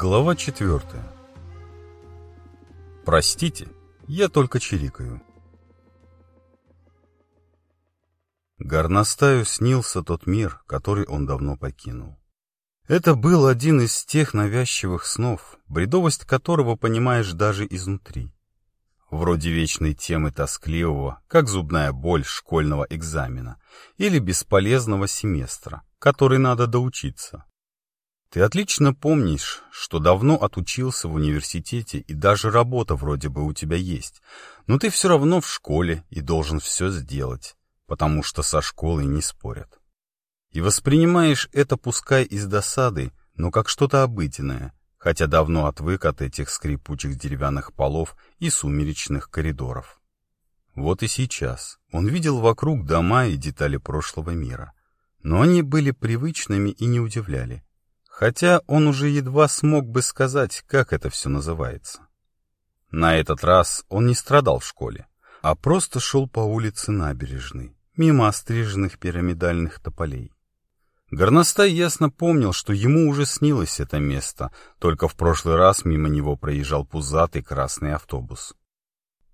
Глава четвертая. Простите, я только чирикаю. Горностаю снился тот мир, который он давно покинул. Это был один из тех навязчивых снов, бредовость которого понимаешь даже изнутри. Вроде вечной темы тоскливого, как зубная боль школьного экзамена, или бесполезного семестра, который надо доучиться. Ты отлично помнишь, что давно отучился в университете и даже работа вроде бы у тебя есть, но ты все равно в школе и должен все сделать, потому что со школой не спорят. И воспринимаешь это пускай из досады, но как что-то обыденное, хотя давно отвык от этих скрипучих деревянных полов и сумеречных коридоров. Вот и сейчас он видел вокруг дома и детали прошлого мира, но они были привычными и не удивляли хотя он уже едва смог бы сказать, как это все называется. На этот раз он не страдал в школе, а просто шел по улице набережной, мимо остриженных пирамидальных тополей. Горностай ясно помнил, что ему уже снилось это место, только в прошлый раз мимо него проезжал пузатый красный автобус.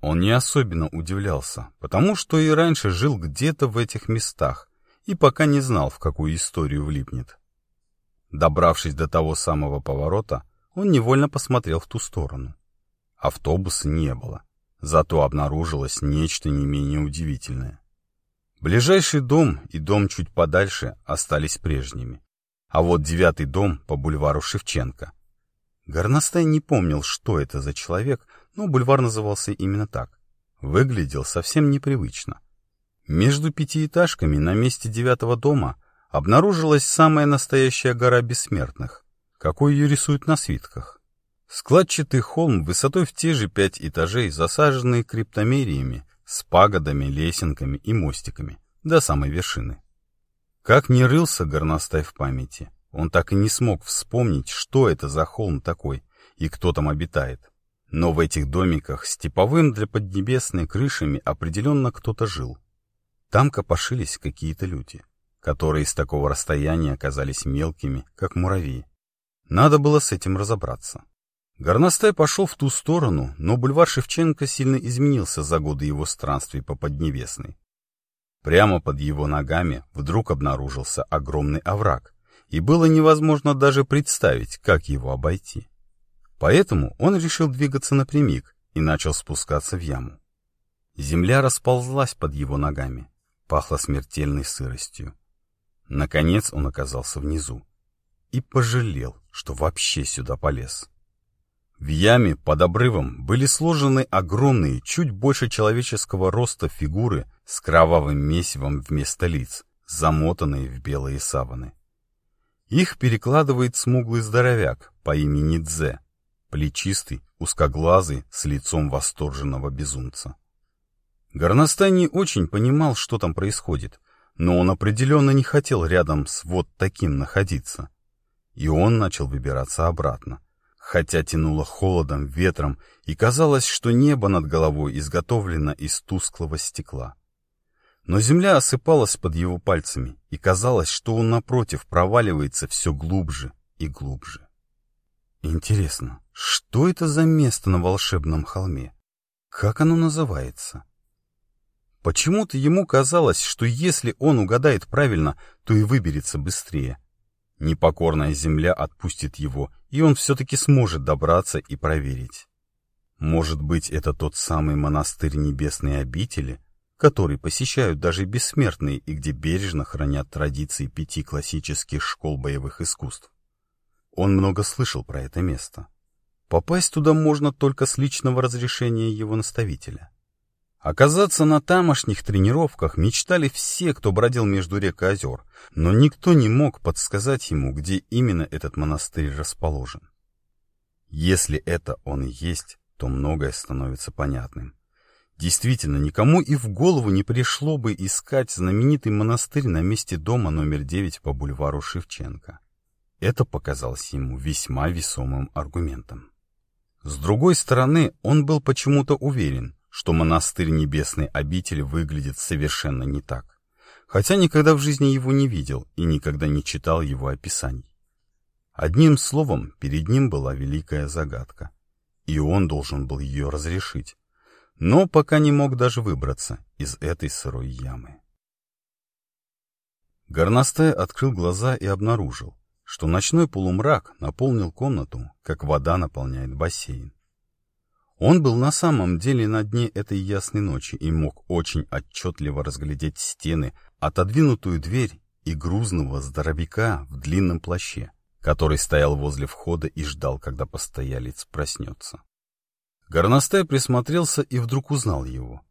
Он не особенно удивлялся, потому что и раньше жил где-то в этих местах и пока не знал, в какую историю влипнет. Добравшись до того самого поворота, он невольно посмотрел в ту сторону. Автобуса не было, зато обнаружилось нечто не менее удивительное. Ближайший дом и дом чуть подальше остались прежними. А вот девятый дом по бульвару Шевченко. Горностай не помнил, что это за человек, но бульвар назывался именно так. Выглядел совсем непривычно. Между пятиэтажками на месте девятого дома обнаружилась самая настоящая гора бессмертных, какой ее рисуют на свитках. Складчатый холм высотой в те же пять этажей, засаженный криптомериями, с пагодами, лесенками и мостиками, до самой вершины. Как не рылся горностай в памяти, он так и не смог вспомнить, что это за холм такой и кто там обитает. Но в этих домиках с типовым для поднебесной крышами определенно кто-то жил. Там копошились какие-то люди которые с такого расстояния оказались мелкими, как муравьи. Надо было с этим разобраться. Горностай пошел в ту сторону, но бульвар Шевченко сильно изменился за годы его странствий по Поднебесной. Прямо под его ногами вдруг обнаружился огромный овраг, и было невозможно даже представить, как его обойти. Поэтому он решил двигаться напрямик и начал спускаться в яму. Земля расползлась под его ногами, пахло смертельной сыростью. Наконец он оказался внизу и пожалел, что вообще сюда полез. В яме под обрывом были сложены огромные, чуть больше человеческого роста фигуры с кровавым месивом вместо лиц, замотанные в белые саваны. Их перекладывает смуглый здоровяк по имени Дзе, плечистый, узкоглазый, с лицом восторженного безумца. Горностай не очень понимал, что там происходит, но он определенно не хотел рядом с вот таким находиться. И он начал выбираться обратно, хотя тянуло холодом, ветром, и казалось, что небо над головой изготовлено из тусклого стекла. Но земля осыпалась под его пальцами, и казалось, что он напротив проваливается все глубже и глубже. Интересно, что это за место на волшебном холме? Как оно называется? Почему-то ему казалось, что если он угадает правильно, то и выберется быстрее. Непокорная земля отпустит его, и он все-таки сможет добраться и проверить. Может быть, это тот самый монастырь небесной обители, который посещают даже бессмертные и где бережно хранят традиции пяти классических школ боевых искусств. Он много слышал про это место. Попасть туда можно только с личного разрешения его наставителя. Оказаться на тамошних тренировках мечтали все, кто бродил между рек и озер, но никто не мог подсказать ему, где именно этот монастырь расположен. Если это он и есть, то многое становится понятным. Действительно, никому и в голову не пришло бы искать знаменитый монастырь на месте дома номер 9 по бульвару Шевченко. Это показалось ему весьма весомым аргументом. С другой стороны, он был почему-то уверен, что монастырь небесной обители выглядит совершенно не так, хотя никогда в жизни его не видел и никогда не читал его описаний. Одним словом, перед ним была великая загадка, и он должен был ее разрешить, но пока не мог даже выбраться из этой сырой ямы. Горностай открыл глаза и обнаружил, что ночной полумрак наполнил комнату, как вода наполняет бассейн. Он был на самом деле на дне этой ясной ночи и мог очень отчетливо разглядеть стены, отодвинутую дверь и грузного здоровяка в длинном плаще, который стоял возле входа и ждал, когда постоялец проснется. Горностай присмотрелся и вдруг узнал его.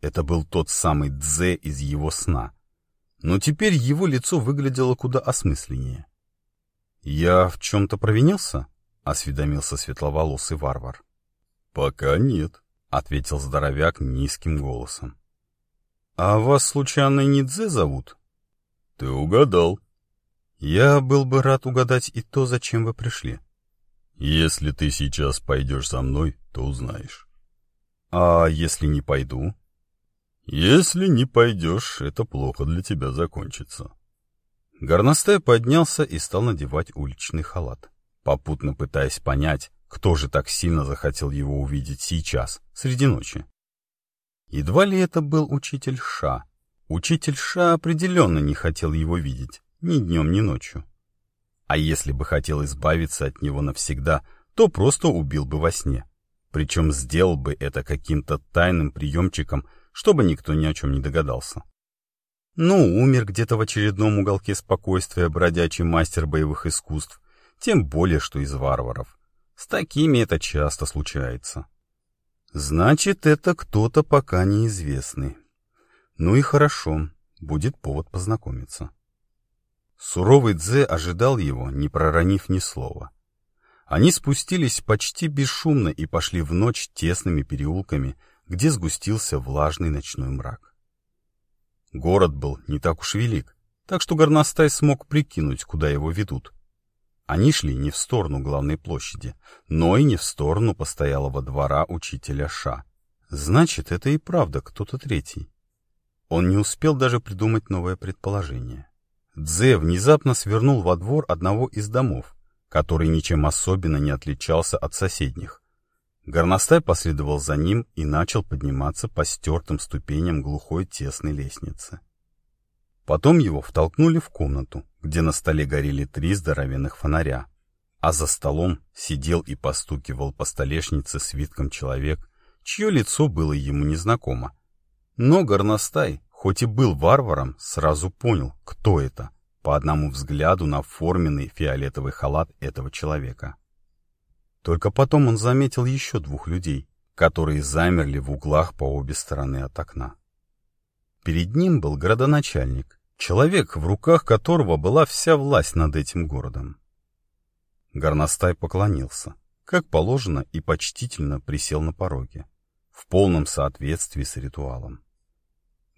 Это был тот самый Дзе из его сна. Но теперь его лицо выглядело куда осмысленнее. «Я в чем-то провинился?» — осведомился светловолосый варвар. «Пока нет», — ответил здоровяк низким голосом. «А вас, случайно, не Дзе зовут?» «Ты угадал». «Я был бы рад угадать и то, зачем вы пришли». «Если ты сейчас пойдешь со мной, то узнаешь». «А если не пойду?» «Если не пойдешь, это плохо для тебя закончится». Горностай поднялся и стал надевать уличный халат, попутно пытаясь понять, кто же так сильно захотел его увидеть сейчас, среди ночи. Едва ли это был учитель Ша. Учитель Ша определенно не хотел его видеть, ни днем, ни ночью. А если бы хотел избавиться от него навсегда, то просто убил бы во сне. Причем сделал бы это каким-то тайным приемчиком, чтобы никто ни о чем не догадался. Ну, умер где-то в очередном уголке спокойствия бродячий мастер боевых искусств, тем более, что из варваров. С такими это часто случается. Значит, это кто-то пока неизвестный. Ну и хорошо, будет повод познакомиться. Суровый Дзе ожидал его, не проронив ни слова. Они спустились почти бесшумно и пошли в ночь тесными переулками, где сгустился влажный ночной мрак. Город был не так уж велик, так что горностай смог прикинуть, куда его ведут. Они шли не в сторону главной площади, но и не в сторону постоялого двора учителя Ша. Значит, это и правда кто-то третий. Он не успел даже придумать новое предположение. Дзе внезапно свернул во двор одного из домов, который ничем особенно не отличался от соседних. Горностай последовал за ним и начал подниматься по стертым ступеням глухой тесной лестницы. Потом его втолкнули в комнату, где на столе горели три здоровенных фонаря, а за столом сидел и постукивал по столешнице свитком человек, чье лицо было ему незнакомо. Но горностай, хоть и был варваром, сразу понял, кто это, по одному взгляду на форменный фиолетовый халат этого человека. Только потом он заметил еще двух людей, которые замерли в углах по обе стороны от окна. Перед ним был градоначальник, человек, в руках которого была вся власть над этим городом. Горностай поклонился, как положено, и почтительно присел на пороге, в полном соответствии с ритуалом.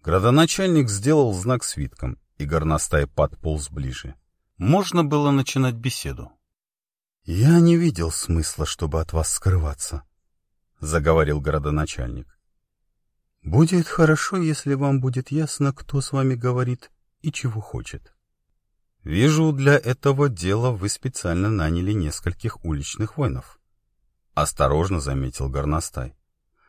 Градоначальник сделал знак свитком, и горностай подполз ближе. Можно было начинать беседу. «Я не видел смысла, чтобы от вас скрываться», — заговорил городоначальник. «Будет хорошо, если вам будет ясно, кто с вами говорит и чего хочет. Вижу, для этого дела вы специально наняли нескольких уличных воинов», — осторожно заметил горностай.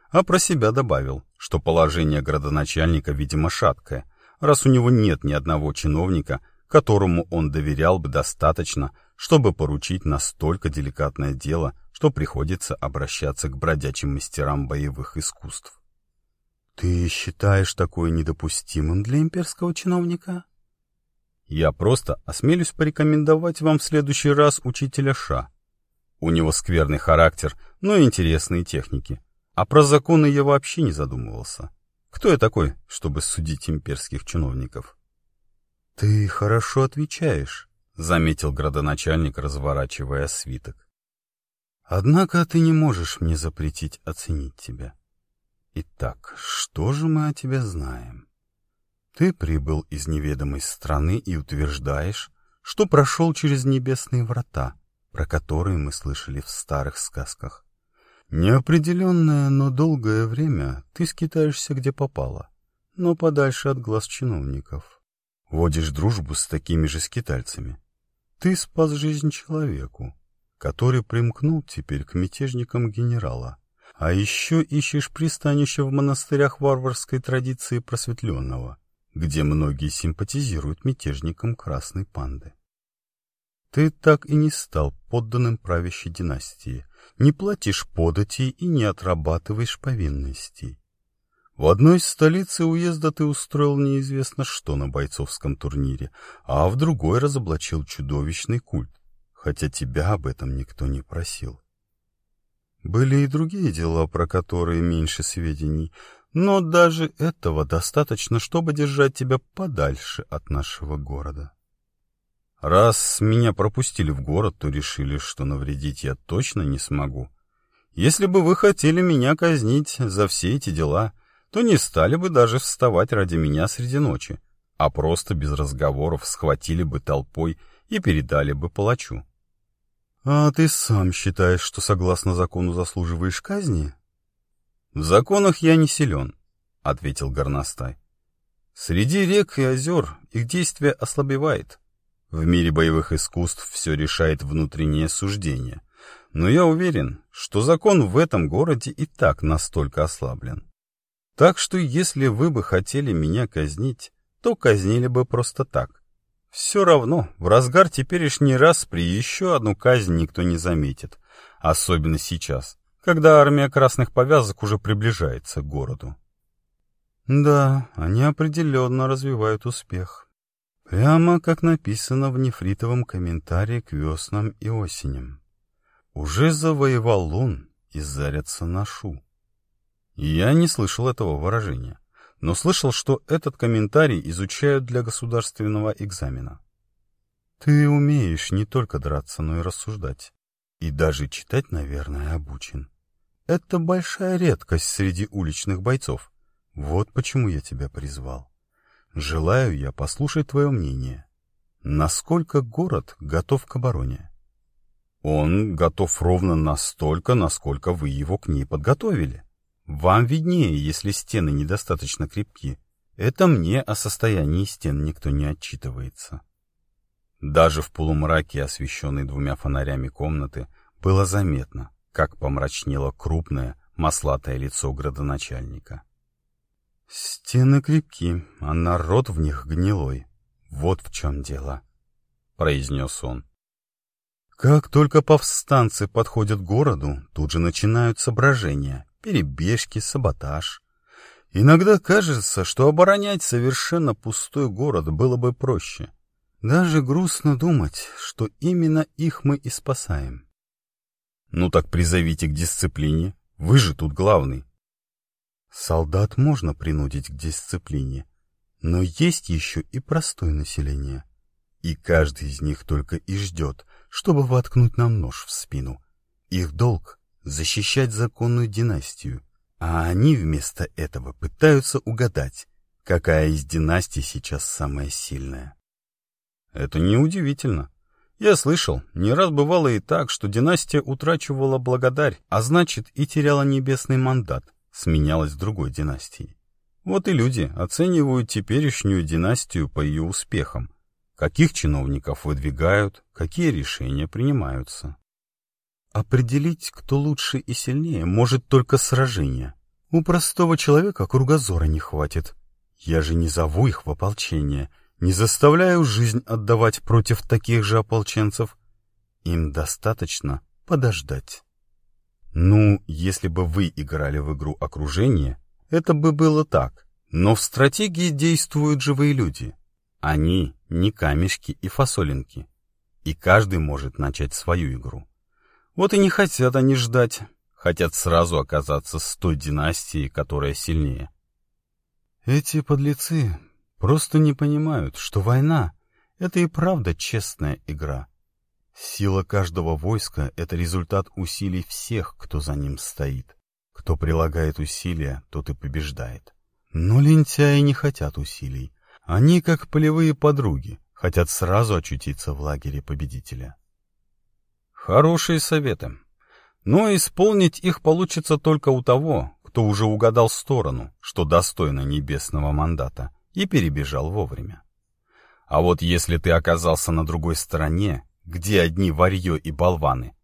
А про себя добавил, что положение городоначальника, видимо, шаткое, раз у него нет ни одного чиновника, которому он доверял бы достаточно, чтобы поручить настолько деликатное дело, что приходится обращаться к бродячим мастерам боевых искусств. «Ты считаешь такое недопустимым для имперского чиновника?» «Я просто осмелюсь порекомендовать вам в следующий раз учителя Ша. У него скверный характер, но интересные техники. А про законы я вообще не задумывался. Кто я такой, чтобы судить имперских чиновников?» «Ты хорошо отвечаешь», — заметил градоначальник, разворачивая свиток. «Однако ты не можешь мне запретить оценить тебя. Итак, что же мы о тебе знаем? Ты прибыл из неведомой страны и утверждаешь, что прошел через небесные врата, про которые мы слышали в старых сказках. Неопределенное, но долгое время ты скитаешься где попало, но подальше от глаз чиновников. Водишь дружбу с такими же скитальцами. Ты спас жизнь человеку, который примкнул теперь к мятежникам генерала. А еще ищешь пристанище в монастырях варварской традиции просветленного, где многие симпатизируют мятежникам Красной Панды. Ты так и не стал подданным правящей династии, не платишь податей и не отрабатываешь повинностей. В одной из столиц уезда ты устроил неизвестно что на бойцовском турнире, а в другой разоблачил чудовищный культ, хотя тебя об этом никто не просил. Были и другие дела, про которые меньше сведений, но даже этого достаточно, чтобы держать тебя подальше от нашего города. Раз меня пропустили в город, то решили, что навредить я точно не смогу. Если бы вы хотели меня казнить за все эти дела, то не стали бы даже вставать ради меня среди ночи, а просто без разговоров схватили бы толпой и передали бы палачу. — А ты сам считаешь, что согласно закону заслуживаешь казни? — В законах я не силен, — ответил горностай. — Среди рек и озер их действие ослабевает. — в мире боевых искусств все решает внутреннее суждение. Но я уверен, что закон в этом городе и так настолько ослаблен. Так что если вы бы хотели меня казнить, то казнили бы просто так. Все равно, в разгар теперешний раз при еще одну казнь никто не заметит. Особенно сейчас, когда армия красных повязок уже приближается к городу. Да, они определенно развивают успех. Прямо как написано в нефритовом комментарии к веснам и осеням. Уже завоевал лун и зарятся ношу. Я не слышал этого выражения, но слышал, что этот комментарий изучают для государственного экзамена. Ты умеешь не только драться, но и рассуждать. И даже читать, наверное, обучен. Это большая редкость среди уличных бойцов. Вот почему я тебя призвал. Желаю я послушать твое мнение. Насколько город готов к обороне? Он готов ровно настолько, насколько вы его к ней подготовили. Вам виднее, если стены недостаточно крепки. Это мне о состоянии стен никто не отчитывается. Даже в полумраке, освещенной двумя фонарями комнаты, было заметно, как помрачнело крупное, маслатое лицо градоначальника. «Стены крепки, а народ в них гнилой. Вот в чем дело», — произнес он. Как только повстанцы подходят к городу, тут же начинаются брожения, перебежки, саботаж. Иногда кажется, что оборонять совершенно пустой город было бы проще. Даже грустно думать, что именно их мы и спасаем. Ну так призовите к дисциплине, вы же тут главный. Солдат можно принудить к дисциплине, но есть еще и простое население. И каждый из них только и ждет, чтобы воткнуть нам нож в спину. Их долг — защищать законную династию, а они вместо этого пытаются угадать, какая из династий сейчас самая сильная. Это неудивительно. Я слышал, не раз бывало и так, что династия утрачивала благодарь, а значит и теряла небесный мандат, сменялась другой династией. Вот и люди оценивают теперешнюю династию по ее успехам. Каких чиновников выдвигают, какие решения принимаются. Определить, кто лучше и сильнее, может только сражение. У простого человека кругозора не хватит. Я же не зову их в ополчение, не заставляю жизнь отдавать против таких же ополченцев. Им достаточно подождать. Ну, если бы вы играли в игру окружения, это бы было так. Но в стратегии действуют живые люди. Они не камешки и фасолинки. И каждый может начать свою игру. Вот и не хотят они ждать. Хотят сразу оказаться с той династией, которая сильнее. Эти подлецы просто не понимают, что война — это и правда честная игра. Сила каждого войска — это результат усилий всех, кто за ним стоит. Кто прилагает усилия, тот и побеждает. Но лентяи не хотят усилий. Они, как полевые подруги, хотят сразу очутиться в лагере победителя. Хорошие советы. Но исполнить их получится только у того, кто уже угадал сторону, что достойно небесного мандата, и перебежал вовремя. А вот если ты оказался на другой стороне, где одни варьё и болваны,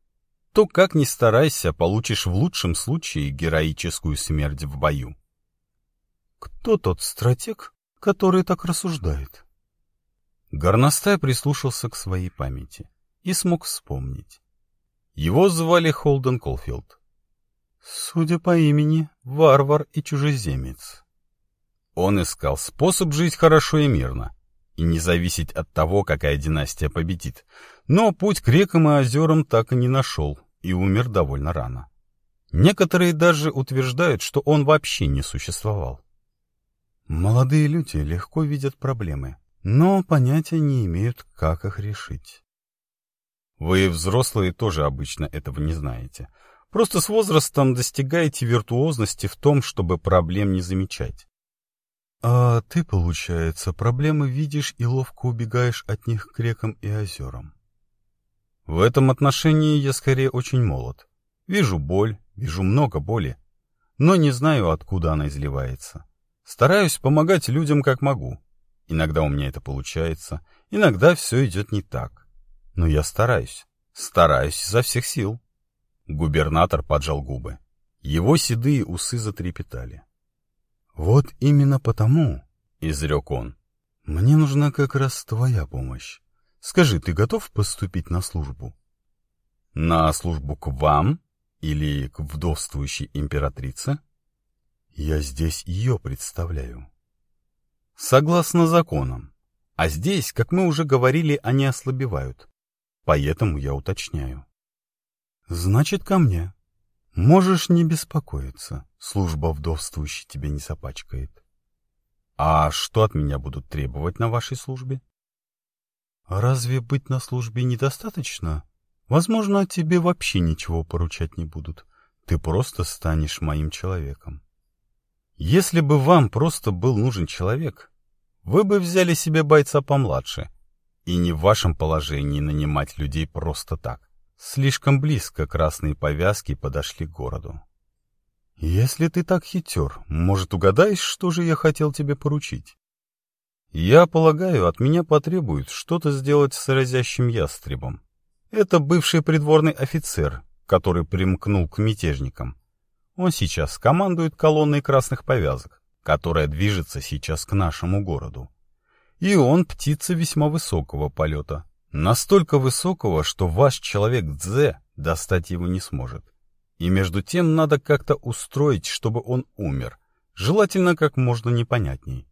то, как ни старайся, получишь в лучшем случае героическую смерть в бою. Кто тот стратег, который так рассуждает? Горностай прислушался к своей памяти и смог вспомнить. Его звали Холден Колфилд. Судя по имени, варвар и чужеземец. Он искал способ жить хорошо и мирно, и не зависеть от того, какая династия победит, но путь к рекам и озерам так и не нашел и умер довольно рано. Некоторые даже утверждают, что он вообще не существовал. Молодые люди легко видят проблемы, но понятия не имеют, как их решить. Вы, взрослые, тоже обычно этого не знаете. Просто с возрастом достигаете виртуозности в том, чтобы проблем не замечать. А ты, получается, проблемы видишь и ловко убегаешь от них к рекам и озерам. В этом отношении я скорее очень молод. Вижу боль, вижу много боли, но не знаю, откуда она изливается. Стараюсь помогать людям как могу. Иногда у меня это получается, иногда все идет не так. Но я стараюсь, стараюсь изо всех сил. Губернатор поджал губы. Его седые усы затрепетали. «Вот именно потому», — изрек он, — «мне нужна как раз твоя помощь. Скажи, ты готов поступить на службу?» «На службу к вам или к вдовствующей императрице?» «Я здесь ее представляю». «Согласно законам. А здесь, как мы уже говорили, они ослабевают. Поэтому я уточняю». Значит, ко мне. Можешь не беспокоиться, служба вдовствующей тебя не запачкает. А что от меня будут требовать на вашей службе? Разве быть на службе недостаточно? Возможно, тебе вообще ничего поручать не будут. Ты просто станешь моим человеком. Если бы вам просто был нужен человек, вы бы взяли себе бойца помладше, и не в вашем положении нанимать людей просто так. Слишком близко красные повязки подошли к городу. «Если ты так хитер, может, угадаешь, что же я хотел тебе поручить?» «Я полагаю, от меня потребуют что-то сделать с разящим ястребом. Это бывший придворный офицер, который примкнул к мятежникам. Он сейчас командует колонной красных повязок, которая движется сейчас к нашему городу. И он птица весьма высокого полета, Настолько высокого, что ваш человек Дзе достать его не сможет. И между тем надо как-то устроить, чтобы он умер, желательно как можно непонятней.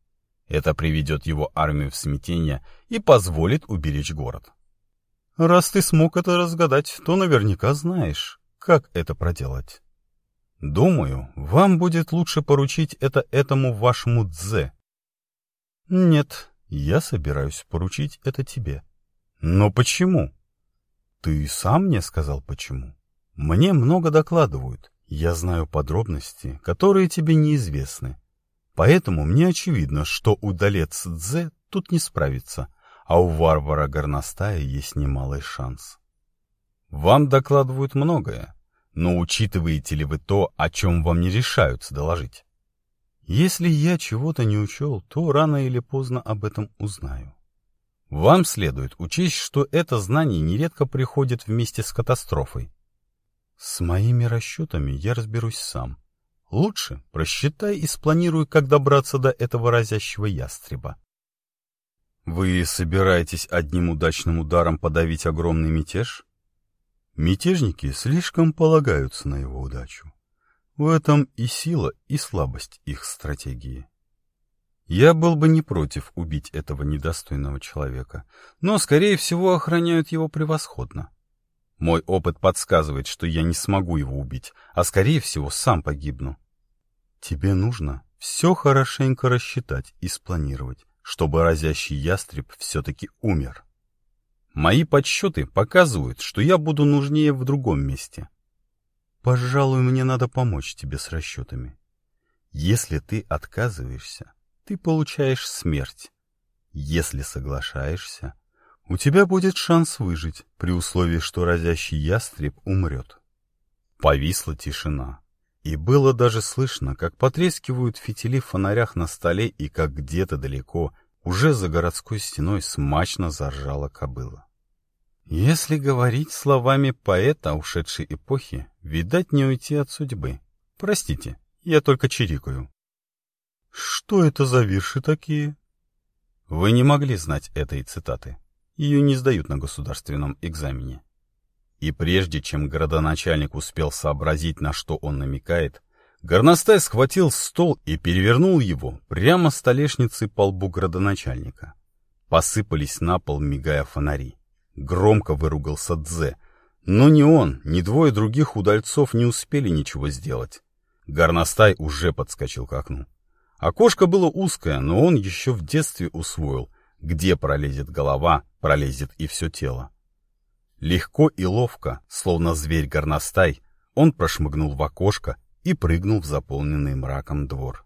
Это приведет его армию в смятение и позволит уберечь город. Раз ты смог это разгадать, то наверняка знаешь, как это проделать. Думаю, вам будет лучше поручить это этому вашему Дзе. Нет, я собираюсь поручить это тебе. Но почему? Ты сам мне сказал почему. Мне много докладывают. Я знаю подробности, которые тебе неизвестны. Поэтому мне очевидно, что удалец Дзе тут не справится, а у варвара Горностая есть немалый шанс. Вам докладывают многое, но учитываете ли вы то, о чем вам не решаются доложить? Если я чего-то не учел, то рано или поздно об этом узнаю. Вам следует учесть, что это знание нередко приходит вместе с катастрофой. С моими расчетами я разберусь сам. Лучше просчитай и спланируй, как добраться до этого разящего ястреба. Вы собираетесь одним удачным ударом подавить огромный мятеж? Мятежники слишком полагаются на его удачу. В этом и сила, и слабость их стратегии. Я был бы не против убить этого недостойного человека, но, скорее всего, охраняют его превосходно. Мой опыт подсказывает, что я не смогу его убить, а, скорее всего, сам погибну. Тебе нужно все хорошенько рассчитать и спланировать, чтобы разящий ястреб все-таки умер. Мои подсчеты показывают, что я буду нужнее в другом месте. Пожалуй, мне надо помочь тебе с расчетами. Если ты отказываешься, ты получаешь смерть. Если соглашаешься, у тебя будет шанс выжить, при условии, что разящий ястреб умрет. Повисла тишина. И было даже слышно, как потрескивают фитили в фонарях на столе и как где-то далеко, уже за городской стеной, смачно заржала кобыла. Если говорить словами поэта ушедшей эпохи, видать не уйти от судьбы. Простите, я только чирикаю. Что это за вирши такие? Вы не могли знать этой цитаты. Ее не сдают на государственном экзамене. И прежде чем городоначальник успел сообразить, на что он намекает, горностай схватил стол и перевернул его прямо столешницей по лбу городоначальника. Посыпались на пол, мигая фонари. Громко выругался Дзе, но ни он, ни двое других удальцов не успели ничего сделать. Горностай уже подскочил к окну. Окошко было узкое, но он еще в детстве усвоил, где пролезет голова, пролезет и все тело. Легко и ловко, словно зверь-горностай, он прошмыгнул в окошко и прыгнул в заполненный мраком двор.